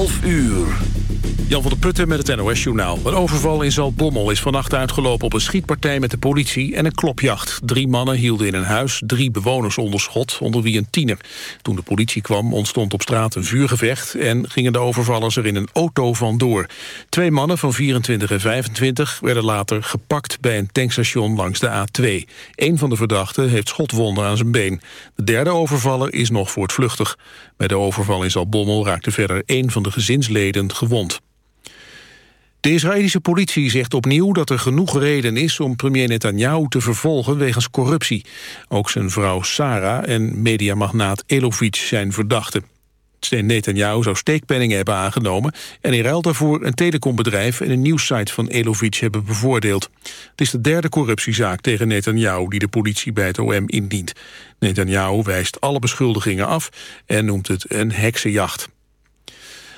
12 uur. Jan van der Putten met het NOS-journaal. Een overval in Zaltbommel is vannacht uitgelopen op een schietpartij met de politie en een klopjacht. Drie mannen hielden in een huis drie bewoners onder schot, onder wie een tiener. Toen de politie kwam ontstond op straat een vuurgevecht en gingen de overvallers er in een auto vandoor. Twee mannen van 24 en 25 werden later gepakt bij een tankstation langs de A2. Een van de verdachten heeft schotwonden aan zijn been. De derde overvaller is nog voortvluchtig. Bij de overval in Zaltbommel raakte verder één van de gezinsleden gewond. De Israëlische politie zegt opnieuw dat er genoeg reden is om premier Netanyahu te vervolgen wegens corruptie. Ook zijn vrouw Sarah en mediamagnaat Elovic zijn verdachten. Netanyahu zou steekpenningen hebben aangenomen... en in ruil daarvoor een telecombedrijf en een nieuwssite van Elovic hebben bevoordeeld. Het is de derde corruptiezaak tegen Netanyahu die de politie bij het OM indient. Netanyahu wijst alle beschuldigingen af en noemt het een heksenjacht.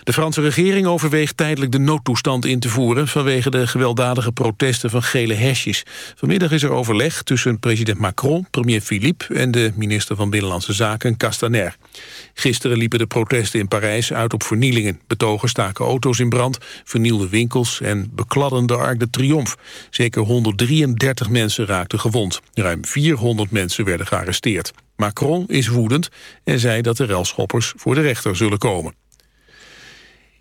De Franse regering overweegt tijdelijk de noodtoestand in te voeren... vanwege de gewelddadige protesten van gele hesjes. Vanmiddag is er overleg tussen president Macron, premier Philippe... en de minister van Binnenlandse Zaken, Castaner. Gisteren liepen de protesten in Parijs uit op vernielingen. Betogers staken auto's in brand, vernielden winkels... en bekladden de Arc de Triomphe. Zeker 133 mensen raakten gewond. Ruim 400 mensen werden gearresteerd. Macron is woedend en zei dat de relschoppers voor de rechter zullen komen.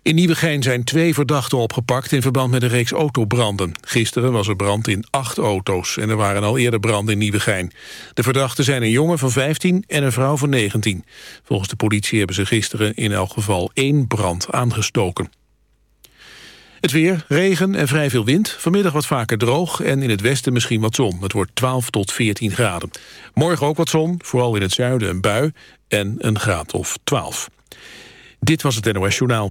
In Nieuwegein zijn twee verdachten opgepakt in verband met een reeks autobranden. Gisteren was er brand in acht auto's en er waren al eerder branden in Nieuwegein. De verdachten zijn een jongen van 15 en een vrouw van 19. Volgens de politie hebben ze gisteren in elk geval één brand aangestoken. Het weer, regen en vrij veel wind. Vanmiddag wat vaker droog en in het westen misschien wat zon. Het wordt 12 tot 14 graden. Morgen ook wat zon, vooral in het zuiden een bui en een graad of 12. Dit was het NOS Journaal.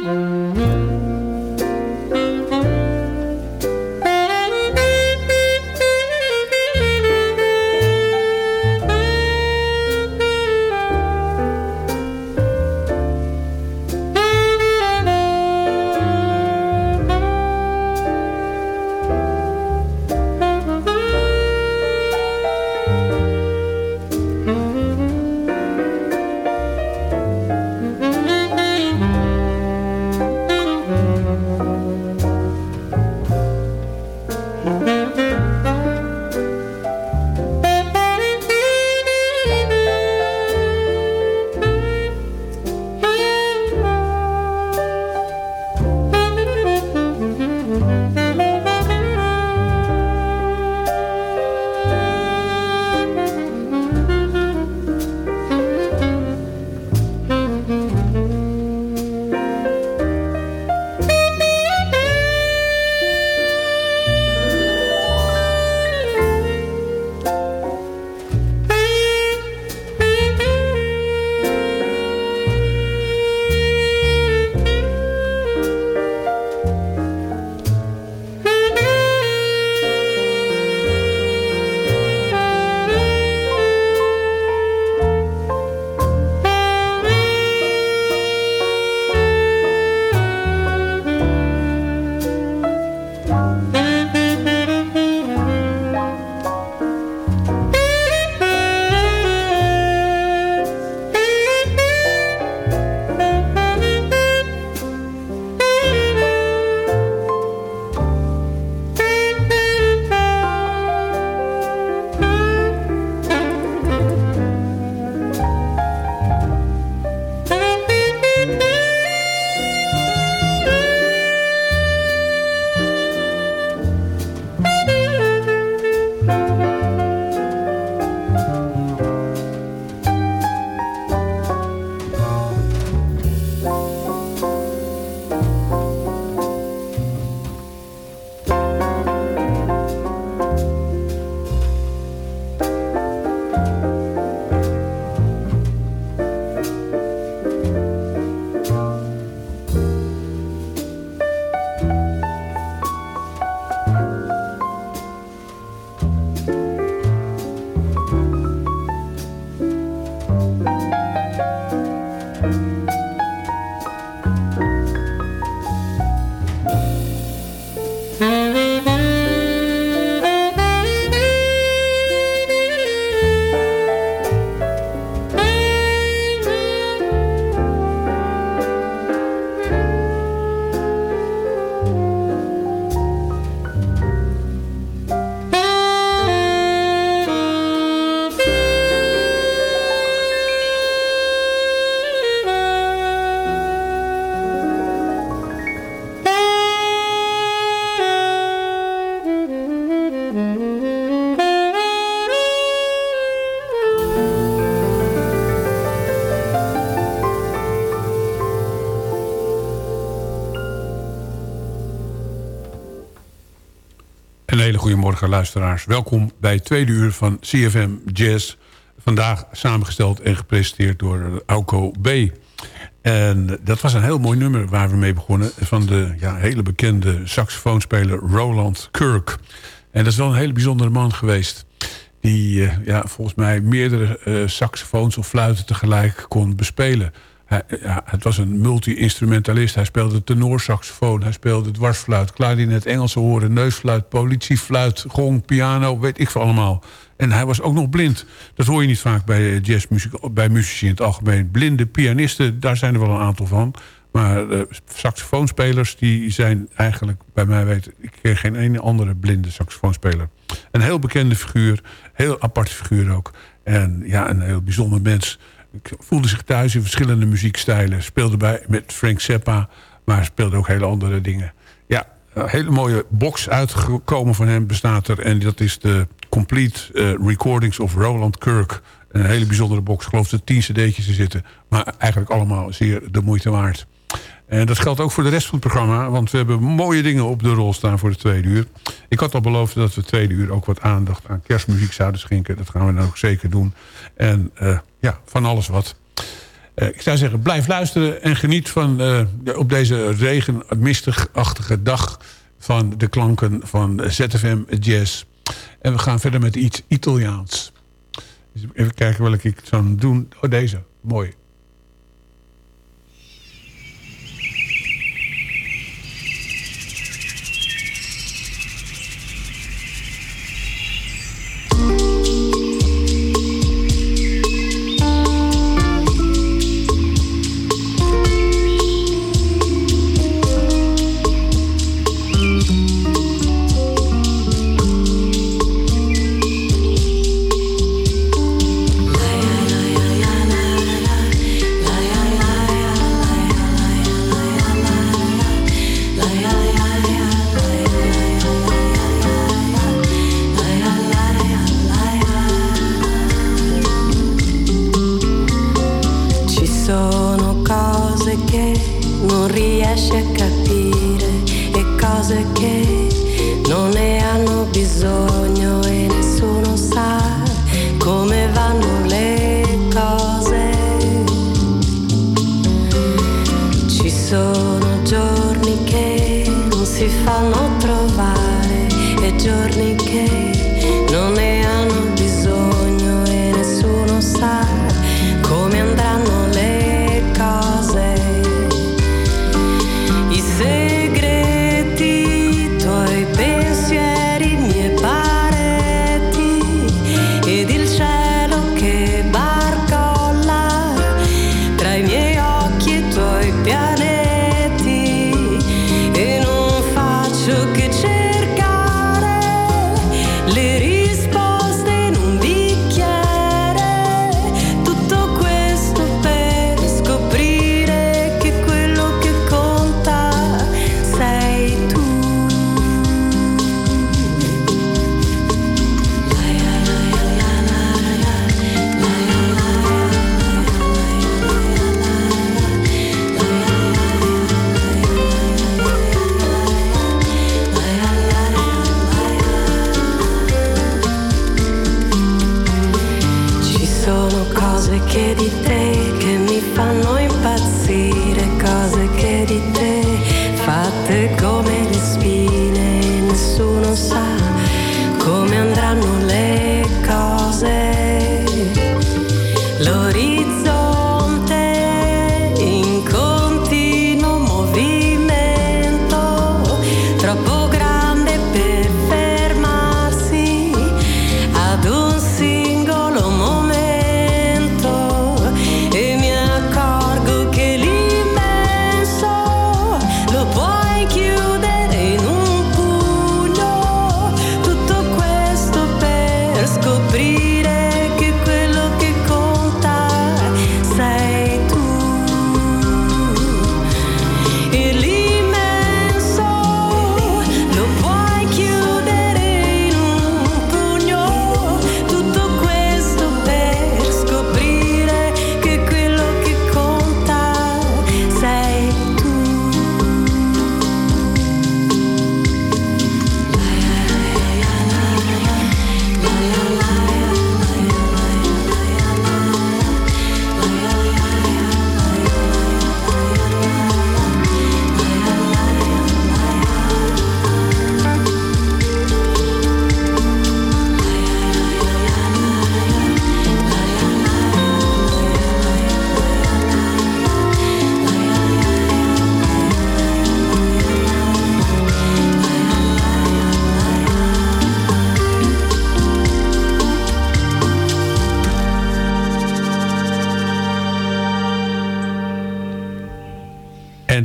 Mm-hmm. Een hele goede morgen luisteraars. Welkom bij het tweede uur van CFM Jazz. Vandaag samengesteld en gepresenteerd door Auko B. En dat was een heel mooi nummer waar we mee begonnen. Van de ja, hele bekende saxofoonspeler Roland Kirk. En dat is wel een hele bijzondere man geweest. Die uh, ja, volgens mij meerdere uh, saxofoons of fluiten tegelijk kon bespelen. Hij, het was een multi-instrumentalist. Hij speelde tenorsaxofoon, hij speelde dwarsfluit, klarinet, Engelse horen, neusfluit, politiefluit, gong, piano, weet ik veel allemaal. En hij was ook nog blind. Dat hoor je niet vaak bij jazzmuziek, bij muzici in het algemeen. Blinde pianisten, daar zijn er wel een aantal van. Maar uh, saxofoonspelers, die zijn eigenlijk, bij mij weten... ik ken geen ene andere blinde saxofoonspeler. Een heel bekende figuur, heel aparte figuur ook. En ja, een heel bijzonder mens. Voelde zich thuis in verschillende muziekstijlen. Speelde bij, met Frank Zappa, maar speelde ook hele andere dingen. Ja, een hele mooie box uitgekomen van hem bestaat er. En dat is de Complete uh, Recordings of Roland Kirk. Een hele bijzondere box. Ik geloof dat er tien cd'tjes in zitten. Maar eigenlijk allemaal zeer de moeite waard. En dat geldt ook voor de rest van het programma. Want we hebben mooie dingen op de rol staan voor de tweede uur. Ik had al beloofd dat we de tweede uur ook wat aandacht aan kerstmuziek zouden schenken. Dat gaan we dan ook zeker doen. En uh, ja, van alles wat. Uh, ik zou zeggen, blijf luisteren en geniet van uh, op deze regen, mistigachtige dag... van de klanken van ZFM Jazz. En we gaan verder met iets Italiaans. Even kijken welke ik zou doen. Oh, deze. Mooi.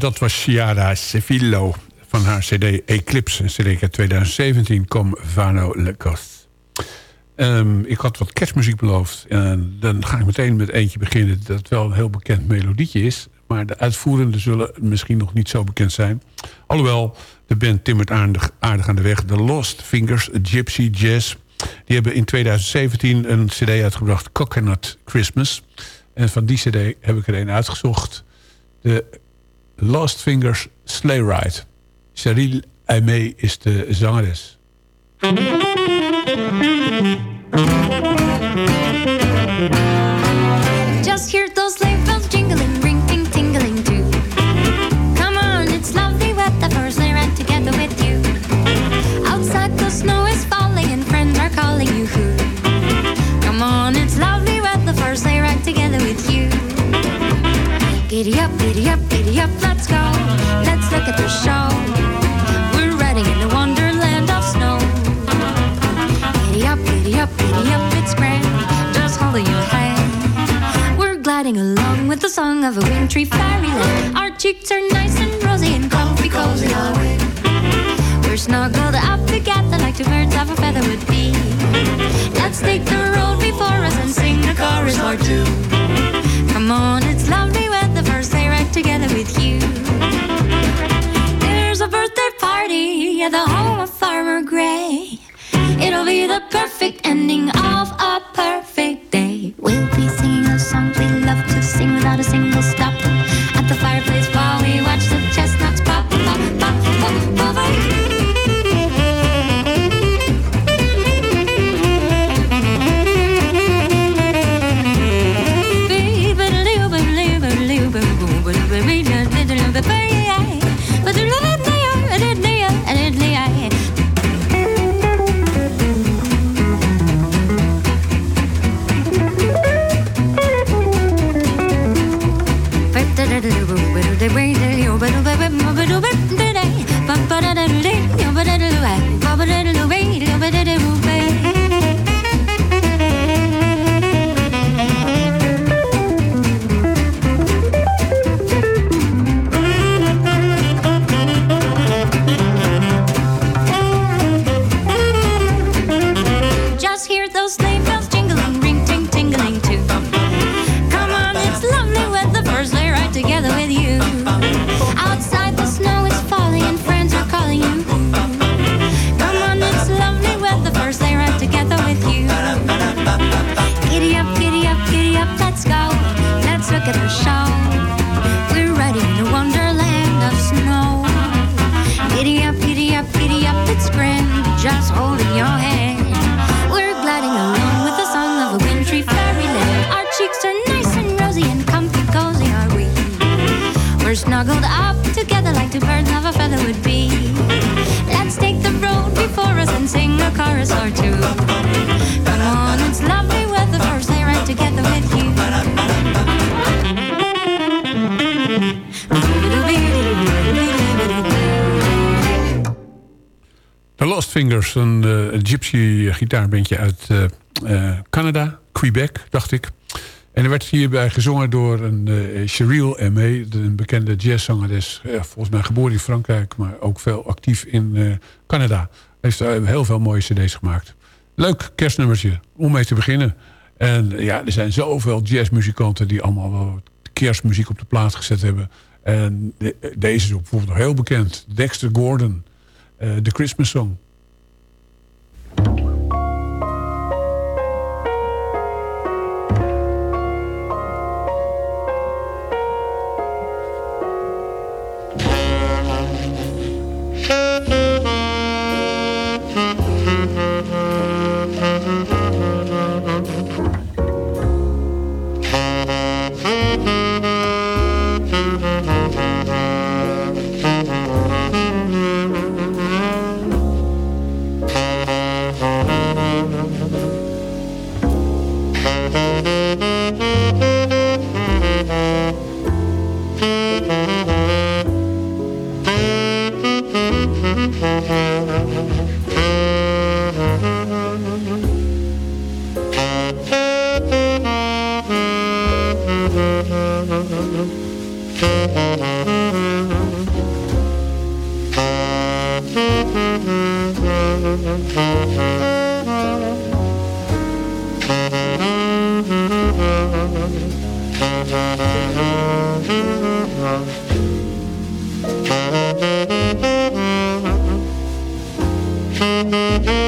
Dat was Chiara Sevillo van haar cd Eclipse. Cd uit 2017, Com Vano Le Cost. Ehm, ik had wat kerstmuziek beloofd. En dan ga ik meteen met eentje beginnen... dat wel een heel bekend melodietje is. Maar de uitvoerenden zullen misschien nog niet zo bekend zijn. Alhoewel, de band timmert aardig, aardig aan de weg. The Lost Fingers, Gypsy Jazz. Die hebben in 2017 een cd uitgebracht, Coconut Christmas. En van die cd heb ik er een uitgezocht. De Lost Fingers Sleigh Ride. Cheryl Aimé is de zangeres. Just hear those sleigh bells jingling, ring, ting, tingling too. Come on, it's lovely weather for a sleigh ride together with you. Outside the snow is falling and friends are calling you. Come Giddy up, giddy up, giddy up, let's go. Let's look at the show. We're riding in the wonderland of snow. Giddy up, giddy up, giddy up, it's grand. Just holding your hand. We're gliding along with the song of a wintry fairyland. Our cheeks are nice and rosy and comfy, cozy are we. We're snuggled up together like two birds of a feather would be. Let's take the road before us and sing a chorus or two. Come on, it's lovely together with you. There's a birthday party at the home of Farmer Gray. It'll be the perfect ending of chorus or two. Come on, it's lovely weather sleigh ride together with you. The Lost Fingers, een eh, gypsy gitaarbandje uit eh, eh, Canada, Quebec, dacht ik. En er werd hierbij gezongen door een uh, Cheryl Aimé, een bekende jazzzangeres. volgens mij geboren in Frankrijk, maar ook veel actief in Canada. Heeft eh, heel veel mooie cd's gemaakt. Leuk kerstnummertje om mee te beginnen. En ja, er zijn zoveel jazzmuzikanten die allemaal wel kerstmuziek op de plaat gezet hebben. En de- deze is bijvoorbeeld nog heel bekend. Dexter Gordon, eh, The Christmas Song. The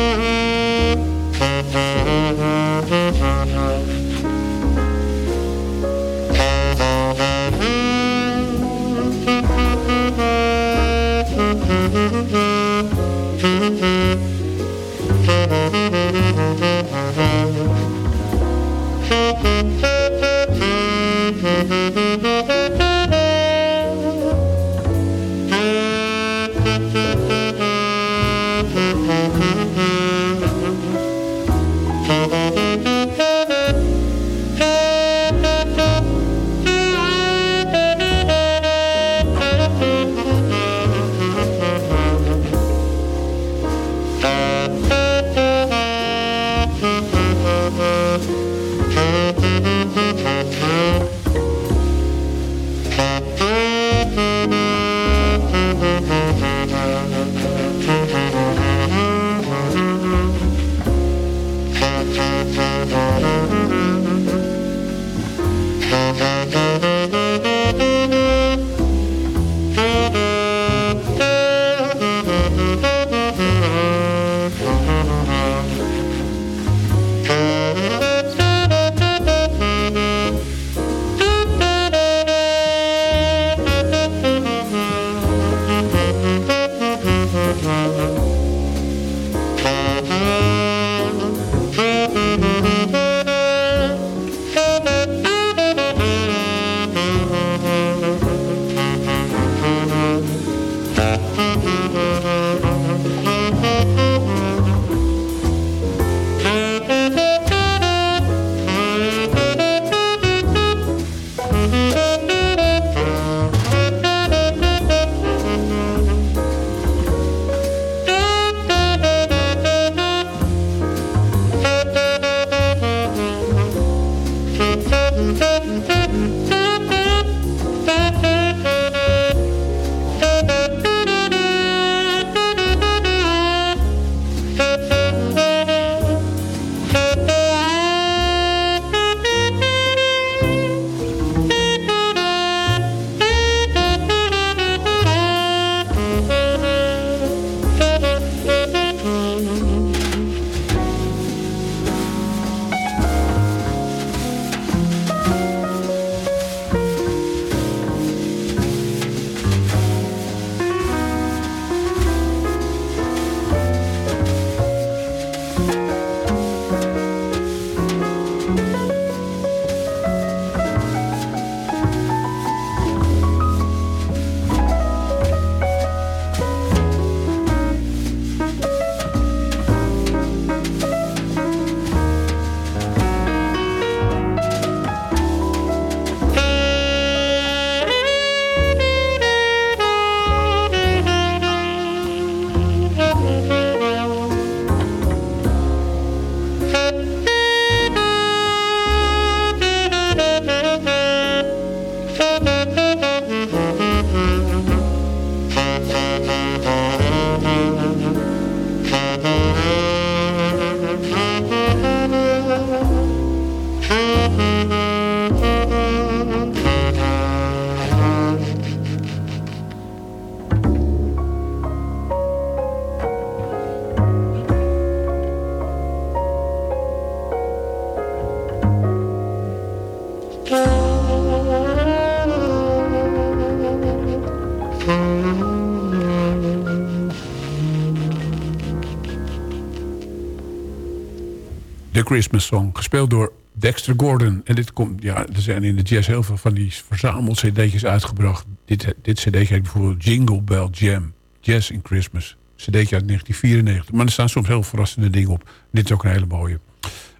Christmas Song. Gespeeld door Dexter Gordon. En dit komt, ja, er zijn in de jazz heel veel van die verzameld cd'tjes uitgebracht. Dit, dit cd heet bijvoorbeeld Jingle Bell Jam. Jazz in Christmas. Cd'tje uit 1994. Maar er staan soms heel verrassende dingen op. Dit is ook een hele mooie.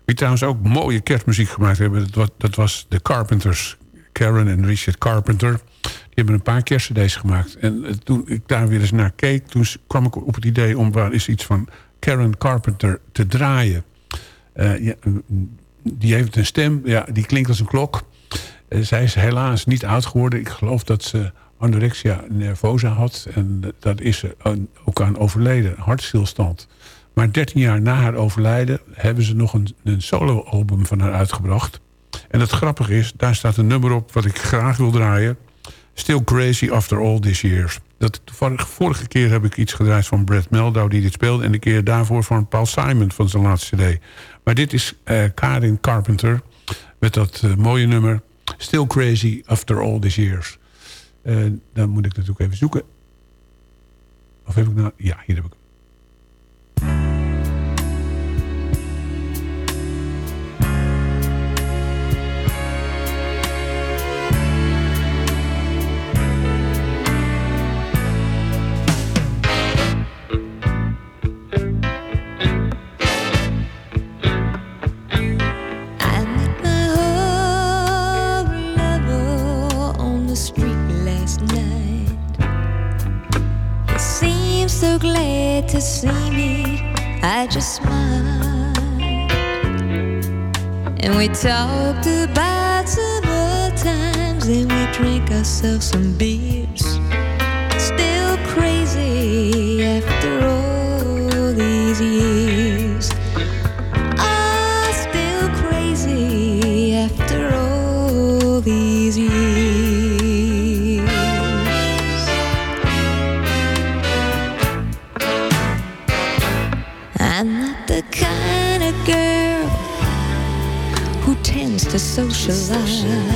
Wie trouwens ook mooie kerstmuziek gemaakt hebben... dat was, dat was de Carpenters. Karen en Richard Carpenter. Die hebben een paar kerstcd's gemaakt. En eh, toen ik daar weer eens naar keek... toen kwam ik op het idee om waar is iets van Karen Carpenter te draaien. Eh, ja, die heeft een stem, ja, die klinkt als een klok. Eh, zij is helaas niet oud geworden. Ik geloof dat ze anorexia nervosa had. En dat is ze ook aan overleden, hartstilstand. Maar 13 jaar na haar overlijden hebben ze nog een, een solo-album van haar uitgebracht. En het grappige is, daar staat een nummer op wat ik graag wil draaien. Still Crazy After All These Years. Dat, vorige keer heb ik iets gedraaid van Brad Meldau die dit speelde... en de keer daarvoor van Paul Simon van zijn laatste cd. Maar dit is eh, Karin Carpenter met dat eh, mooie nummer... Still Crazy After All These Years. Eh, dan moet ik natuurlijk even zoeken. Of heb ik nou... Ja, hier heb ik hem. Glad to see me. I just smiled, and we talked about some old times, and we drank ourselves some beers. Still crazy after all to socialize.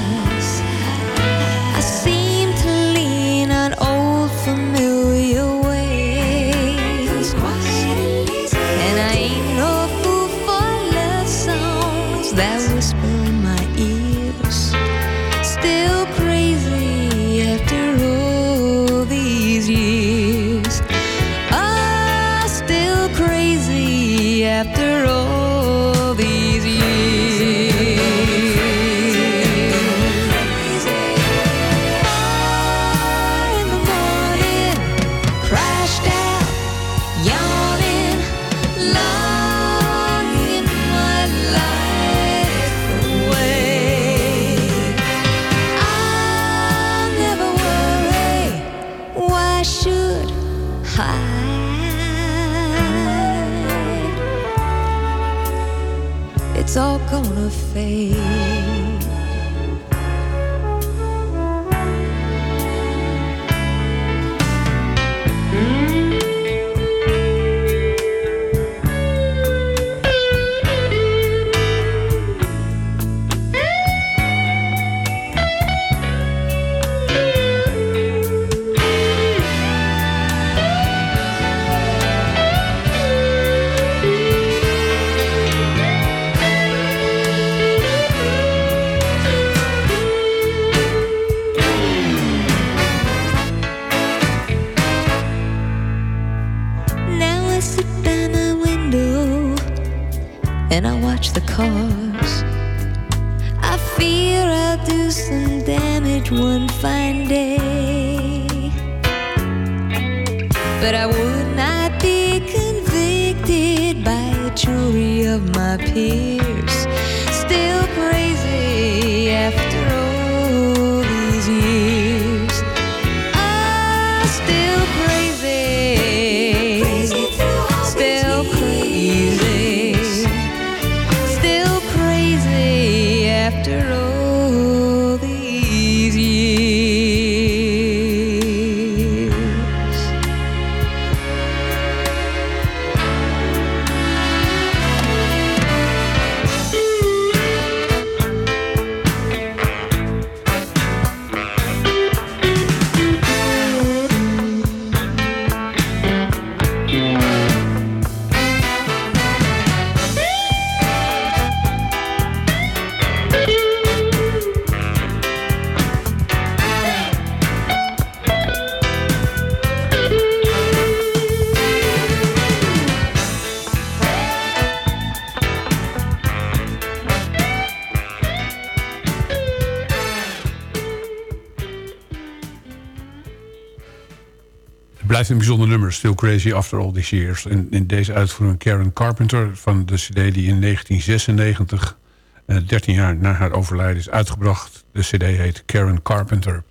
blijft een bijzonder nummer. Still Crazy After All These Years. En in deze uitvoering Karen Carpenter van de cd die in 1996... 13 eh, jaar na haar overlijden is uitgebracht. De cd heet Karen Carpenter.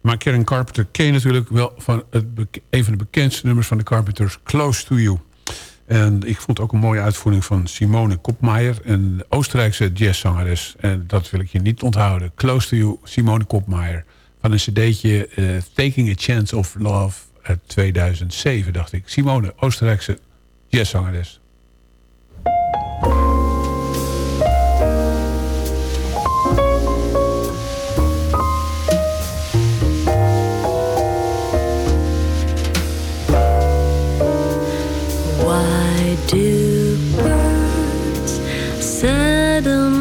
Maar Karen Carpenter ken je natuurlijk wel van het, een van de bekendste nummers van de Carpenters, Close to You. En ik vond ook een mooie uitvoering van Simone Kopmaier, een Oostenrijkse jazzzangeres. En dat wil ik je niet onthouden. Close to You, Simone Kopmaier. Van een cd'tje eh, Taking a Chance of Love uit 2007, dacht ik. Simone, Oostenrijkse jazzzangeres. Why do birds suddenly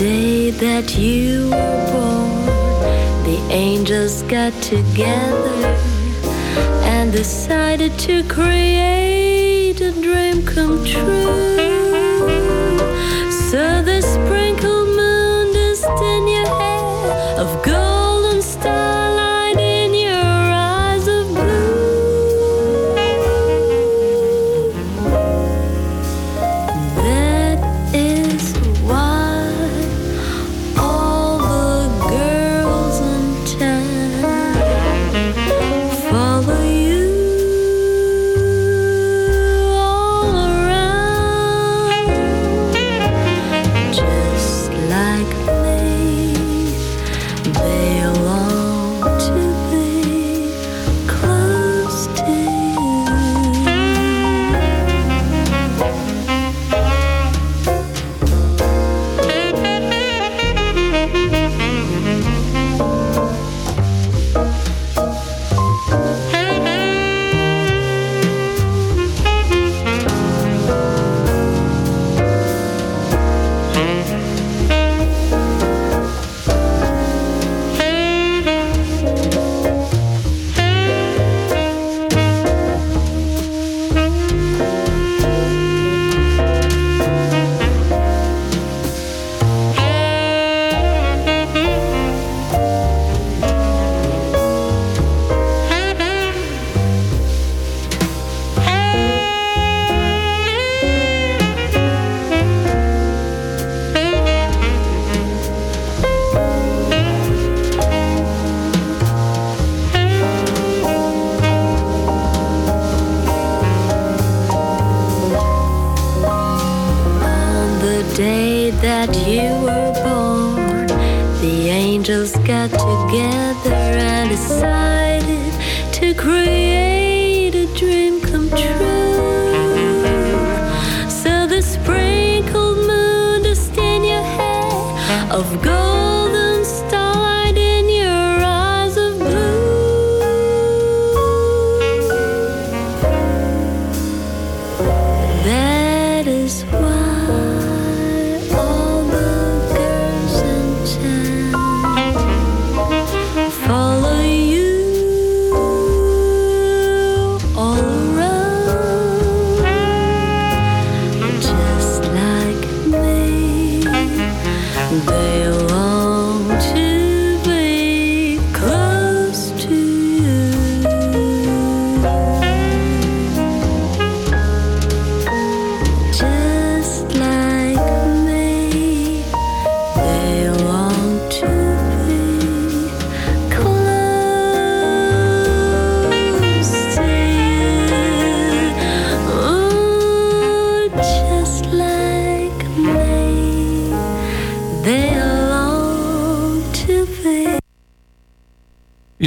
day that you were born, the angels got together and decided to create a dream come true. So the spring.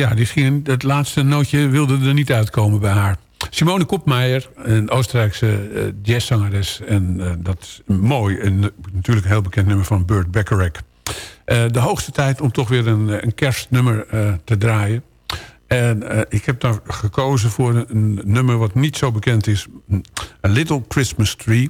ja, die ging, dat laatste nootje wilde er niet uitkomen bij haar. Simone Kopmeijer, een Oostenrijkse uh, jazzzangeres. En eh, dat is mooi. En natuurlijk een heel bekend nummer van Burt Bacharach. Eh, de hoogste tijd om toch weer een, een kerstnummer te draaien. En ik heb daar gekozen voor een, een nummer wat niet zo bekend is. A Little Christmas Tree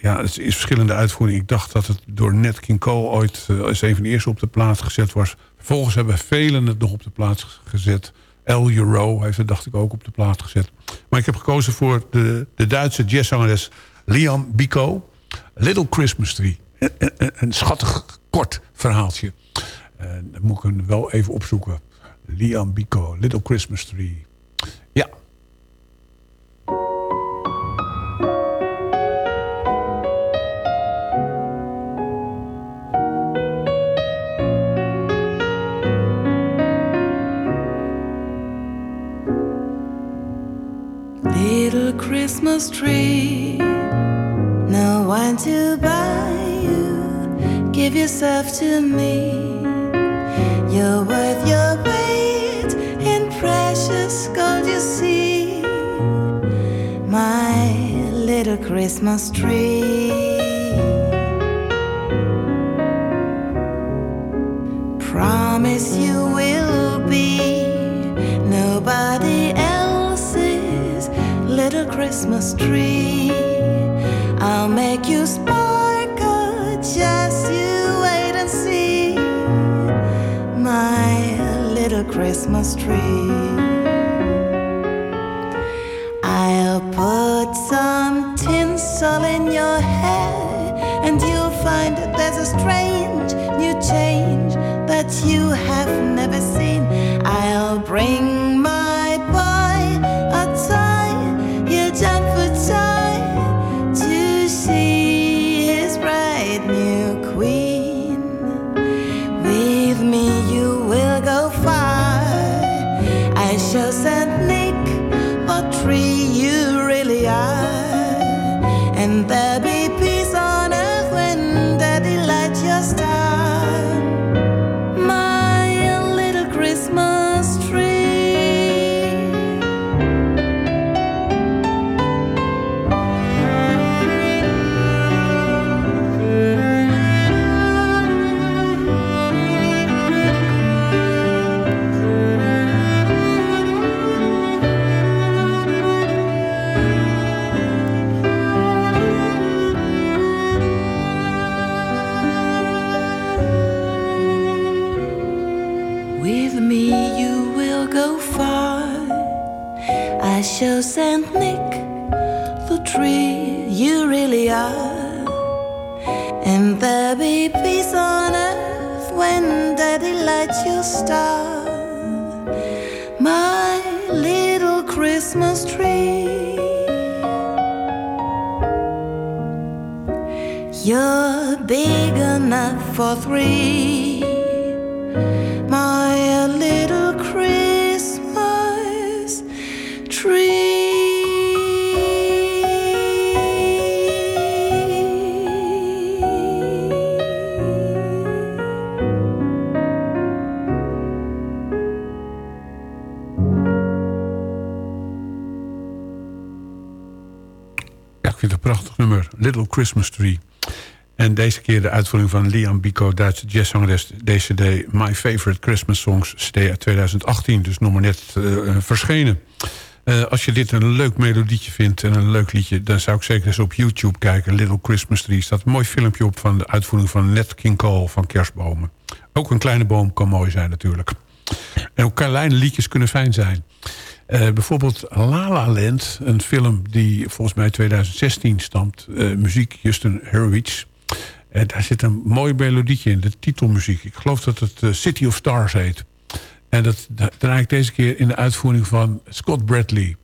ja, het is verschillende uitvoeringen. Ik dacht dat het door Nat King Cole ooit als een van de eerste op de plaats gezet was. Vervolgens hebben velen het nog op de plaats gezet... El Euro heeft het dacht ik ook op de plaats gezet. Maar ik heb gekozen voor de, de Duitse jazzzangeres Liam Bico. Little Christmas Tree. Een, een, schattig kort verhaaltje. Uh, dat moet ik hem wel even opzoeken. Liam Bico, Little Christmas Tree. Tree, no one to buy you. Give yourself to me. You're worth your weight in precious gold, you see. My little Christmas tree. Promise you Christmas tree. I'll make you sparkle, just you wait and see. My little Christmas tree. I'll put some tinsel in your hair, and you'll find there's a strange new change that you have never seen. I'll bring Saint Nick what tree you really are. And there'll be My little Christmas tree. You're big enough for three. Christmas Tree. En deze keer de uitvoering van Liam Bico, Duitse jazzzangeres. Deze CD, My Favorite Christmas Songs, CD uit 2018. Dus nog maar net uh, verschenen. Uh, als je dit een leuk melodietje vindt en een leuk liedje... dan zou ik zeker eens op YouTube kijken. Little Christmas Tree staat een mooi filmpje op... van de uitvoering van Nat King Cole van Kerstbomen. Ook een kleine boom kan mooi zijn natuurlijk. En ook kleine liedjes kunnen fijn zijn. Uh, bijvoorbeeld La La Land, een film die volgens mij 2016 stamt. Uh, muziek Justin Hurwitz. En daar zit een mooi melodietje in, de titelmuziek. Ik geloof dat het uh, City of Stars heet. En dat, dat draai ik deze keer in de uitvoering van Scott Bradley.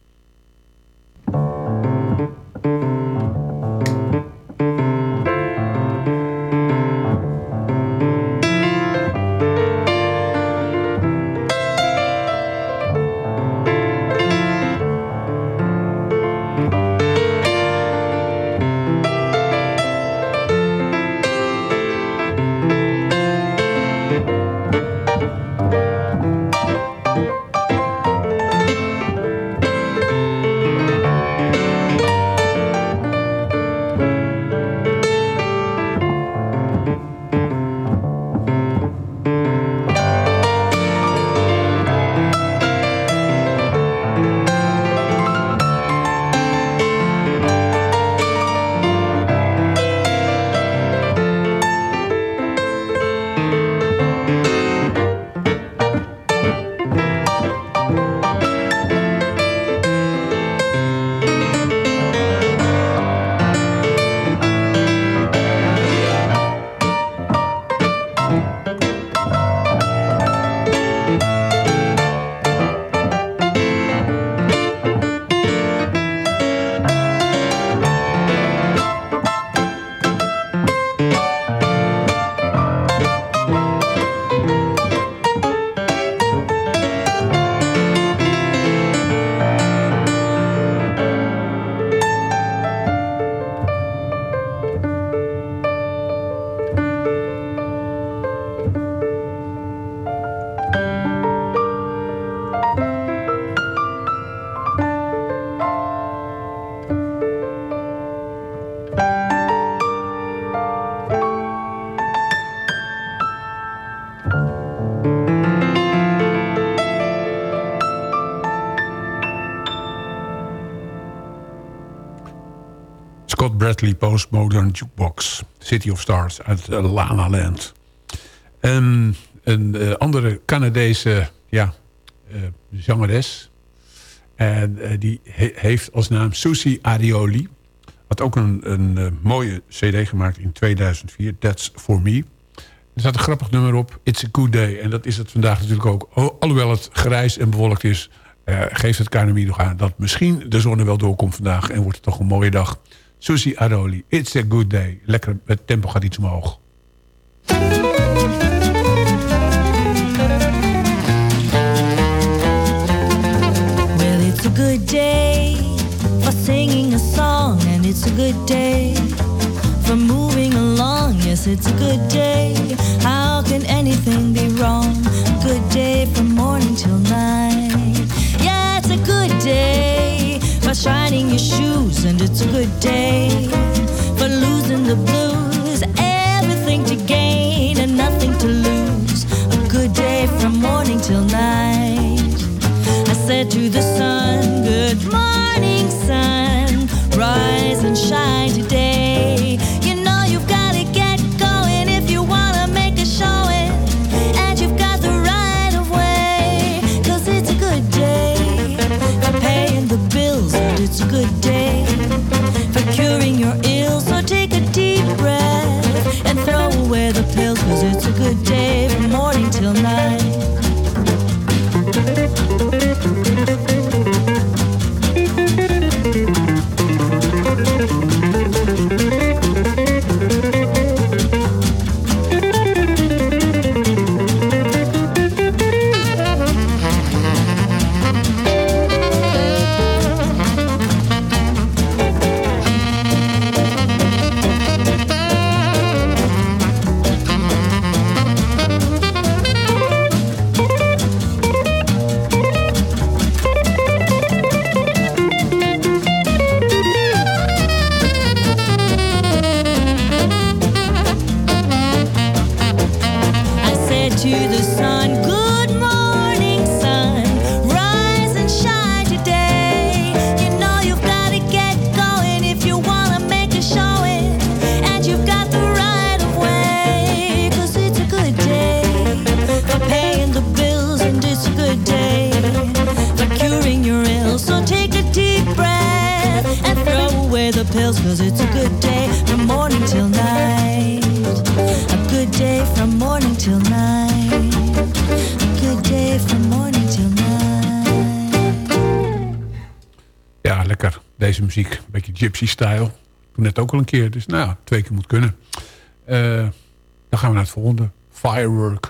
Postmodern Jukebox. City of Stars uit uh, Lana Land. En een uh, andere Canadese ja, uh, zangeres. En die he heeft als naam Susie Arioli. Had ook een, een mooie cd gemaakt in 2004. That's For Me. Er staat een grappig nummer op. It's a Good Day. En dat is het vandaag natuurlijk ook. Alhoewel het grijs en bewolkt is... Geeft het KNMI nog aan dat misschien de zon er wel doorkomt vandaag... en wordt het toch een mooie dag. Susie Aroli, It's a Good Day. Lekker, het tempo gaat iets omhoog. Well, it's a good day for singing a song... and it's a good day for moving along. Yes, it's a good day. How can anything be wrong? Good day from morning till night. Yeah, it's a good day for shining your shoes, and it's a good day for losing the blues. Everything to gain and nothing to lose. A good day from morning till night. I said to the sun, Good Toen net ook al een keer. Dus nou twee keer moet kunnen. Uh, dan gaan we naar het volgende. Firework.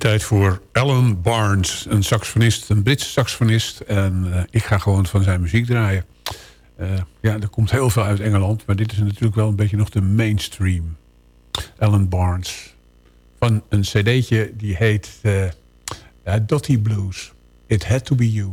Tijd voor Alan Barnes, een saxofonist, een Britse saxofonist. En eh, ik ga gewoon van zijn muziek draaien. Eh, ja, er komt heel veel uit Engeland, maar dit is natuurlijk wel een beetje nog de mainstream. Alan Barnes. Van een cd'tje die heet eh, Dotty Blues. It Had To Be You.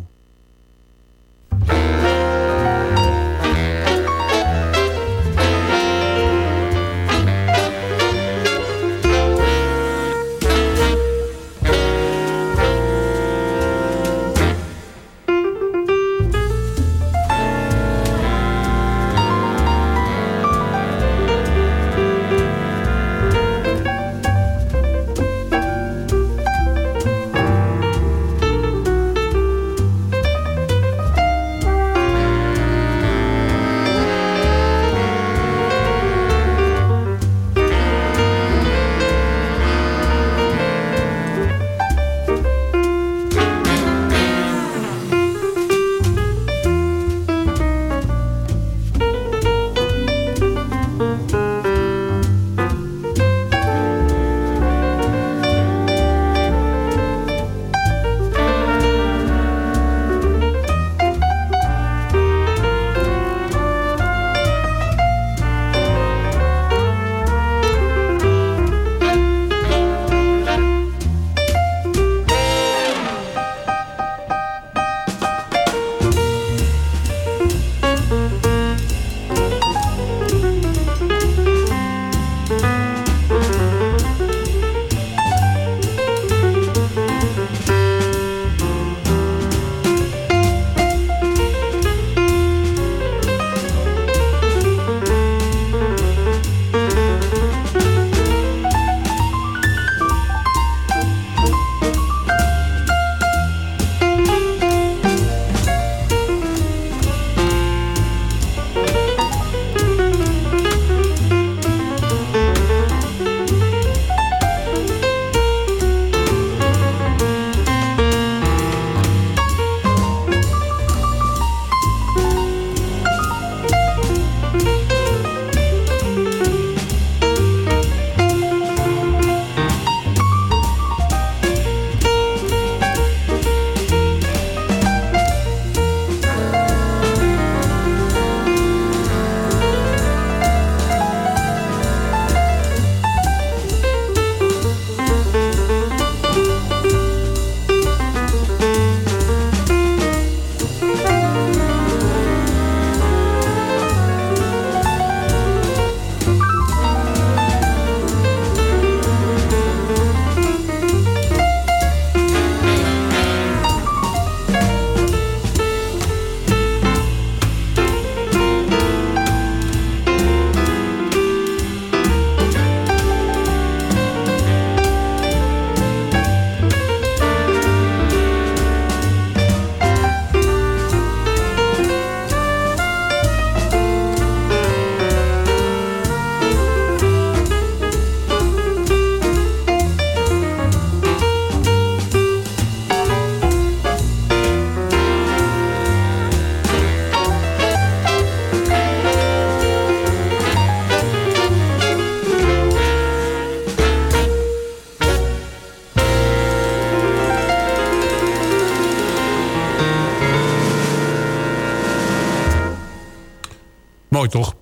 Mooi toch?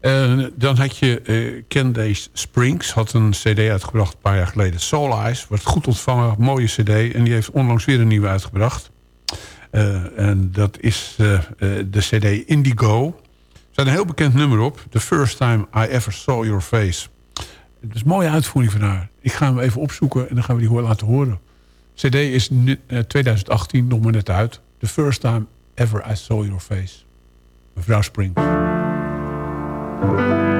Eh, dan had je eh Candace Springs, had een cd uitgebracht een paar jaar geleden. Soul Eyes, werd goed ontvangen, mooie cd. En die heeft onlangs weer een nieuwe uitgebracht. Eh, en dat is de cd Indigo. Er een heel bekend nummer op. The First Time I Ever Saw Your Face. Het is een mooie uitvoering van haar. Ik ga hem even opzoeken en dan gaan we die laten horen. cd is nu- eh, 2018, nog maar net uit. The First Time Ever I Saw Your Face. Mevrouw Springs. First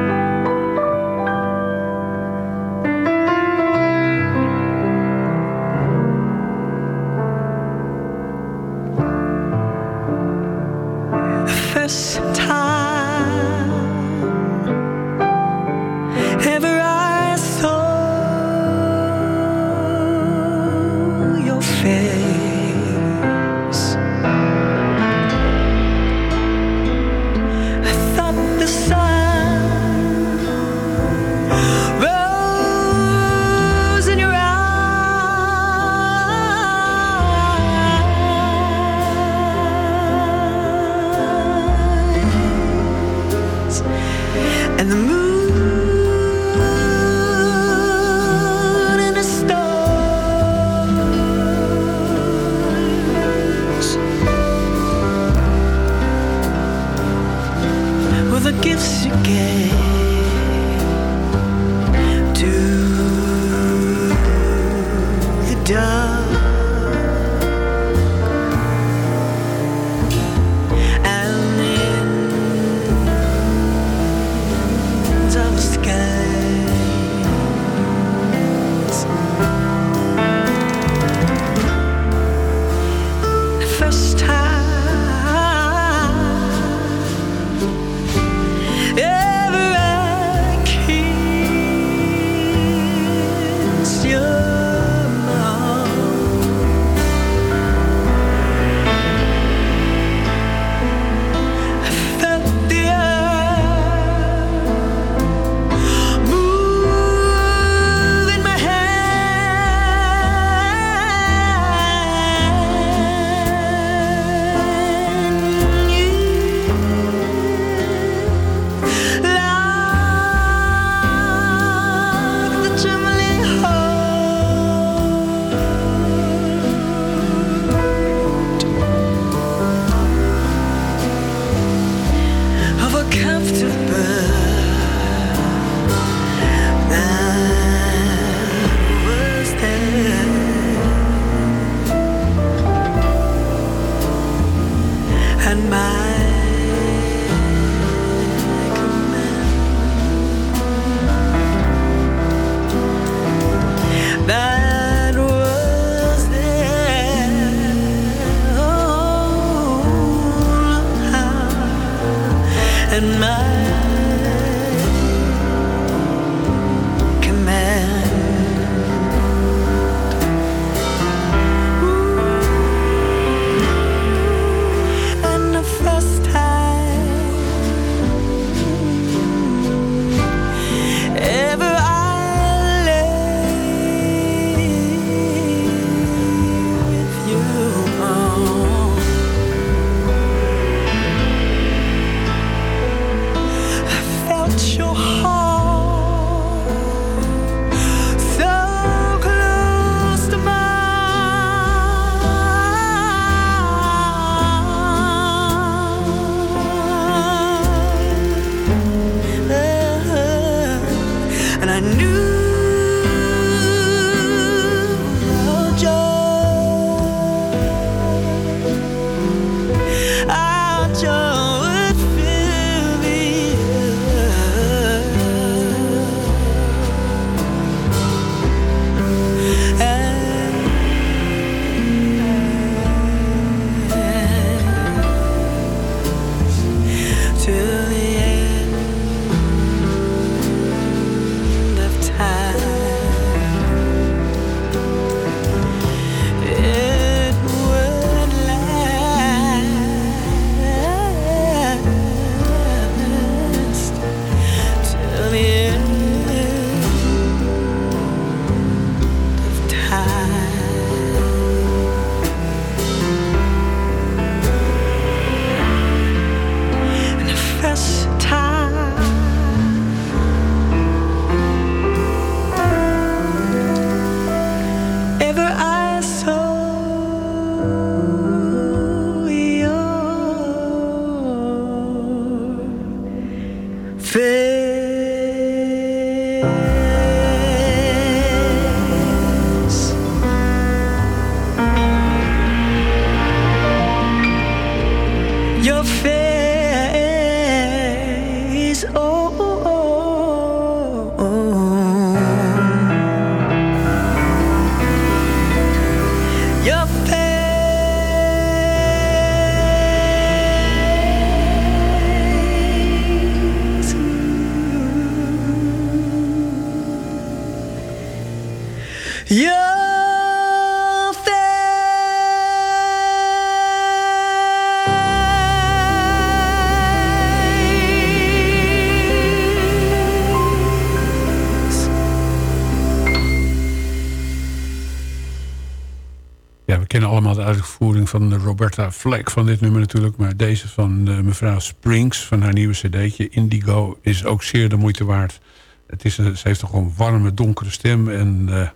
van Roberta Fleck van dit nummer natuurlijk. Maar deze van eh, mevrouw Springs van haar nieuwe cd'tje Indigo is ook zeer de moeite waard. Het is, een- ze heeft toch een warme, donkere stem. En eh,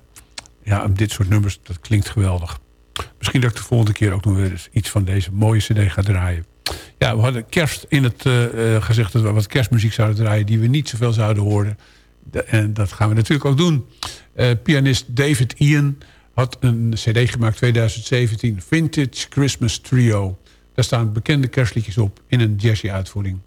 ja, dit soort nummers, dat klinkt geweldig. Misschien dat ik de volgende keer ook nog weer eens iets van deze mooie cd ga draaien. Ja, we hadden kerst in het eh, eh, gezegd dat we wat kerstmuziek zouden draaien... die we niet zoveel zouden horen. En dat gaan we natuurlijk ook doen. Eh, pianist David Ian had een cd gemaakt 2017. Vintage Christmas Trio. Daar staan bekende kerstliedjes op in een jazzy uitvoering.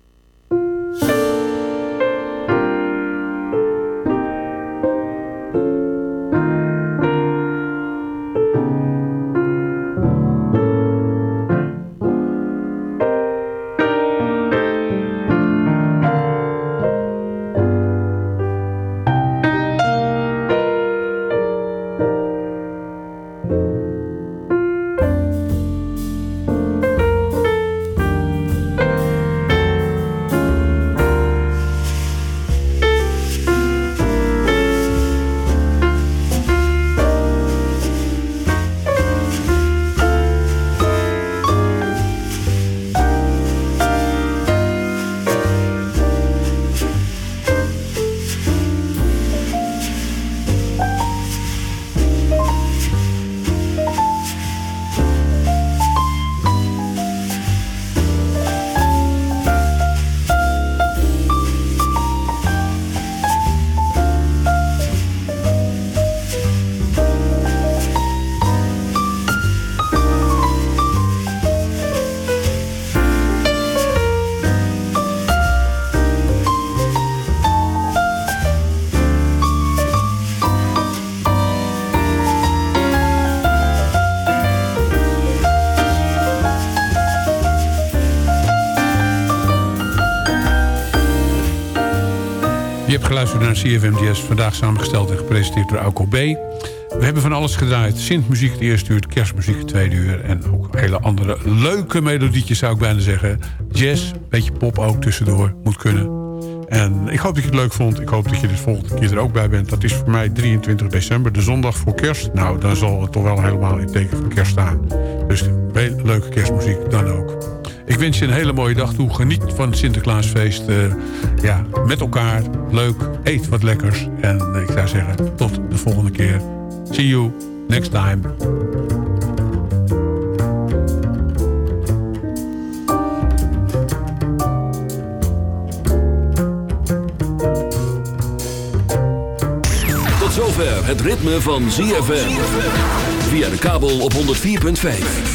Naar CFM Jazz. Vandaag samengesteld en gepresenteerd door Auko B. We hebben van alles gedraaid. Sint-muziek het eerste uur, kerstmuziek het tweede uur... en ook hele andere leuke melodietjes zou ik bijna zeggen. Jazz, beetje pop ook tussendoor, moet kunnen. En ik hoop dat je het leuk vond. Ik hoop dat je de volgende keer er ook bij bent. Dat is voor mij 23 december, de zondag voor kerst. Nou, dan zal het toch wel helemaal in teken van kerst staan. Dus leuke kerstmuziek dan ook. Ik wens je een hele mooie dag toe. Geniet van het Sinterklaasfeest. eh, ja, met elkaar. Leuk. Eet wat lekkers. En eh, ik zou zeggen, tot de volgende keer. See you next time. Tot zover het ritme van ZFM. Via de kabel op 104.5.